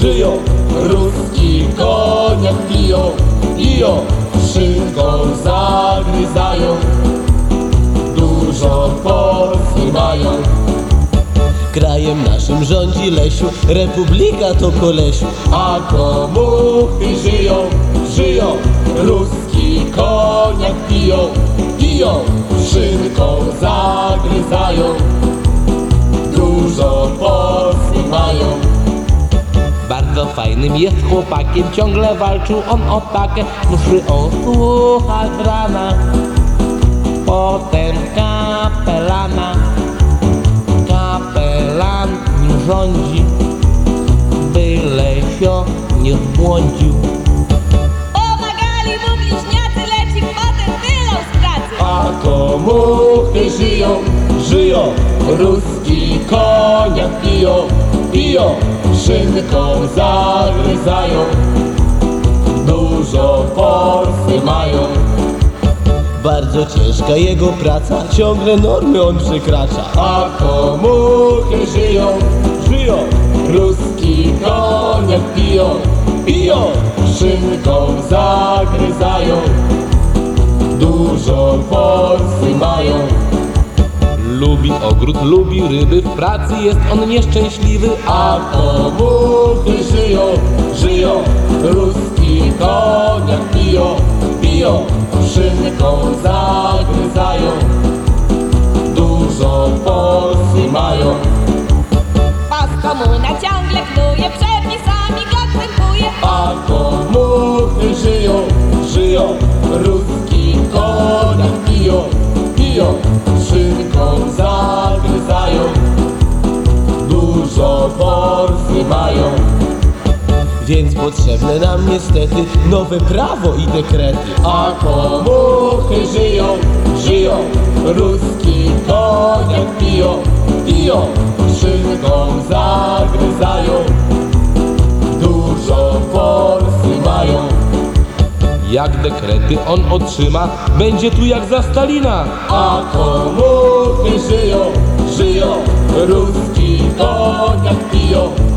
żyją, ruski koniak piją, piją, szynką zagryzają, dużo Polski mają. Krajem naszym rządzi Lesiu, republika to kolesiu, a komuchy żyją, żyją, ruski koniak piją, piją, szynką zagryzają, dużo Polski Fajnym jest chłopakiem, ciągle walczył on o takę. Muszy on słuchać rana, potem kapelana. Kapelan nim rządzi, byle sio nie błądził. A komuchy żyją, żyją, ruski koniak piją, piją, szynką zagryzają, dużo porcji mają. Bardzo ciężka jego praca, ciągle normy on przekracza. A komuchy żyją, żyją, ruski koniak piją, piją, szynką zagryzają, Lubi ogród, lubi ryby, w pracy jest on nieszczęśliwy, a komuchy żyją, żyją, ruski koniak piją, piją, szynką zagryzają, dużo porcji mają. Pas komuna ciągle knuje, przepisami go krępuje. A komuchy żyją, żyją, ruski koniak piją, piją, szynką mają. więc potrzebne nam niestety nowe prawo i dekrety. A komuchy żyją, żyją, ruski koniak piją, piją, szynką zagryzają, dużo porcji mają. Jak dekrety on otrzyma, będzie tu jak za Stalina. A komuchy żyją, żyją, ruski koniak piją,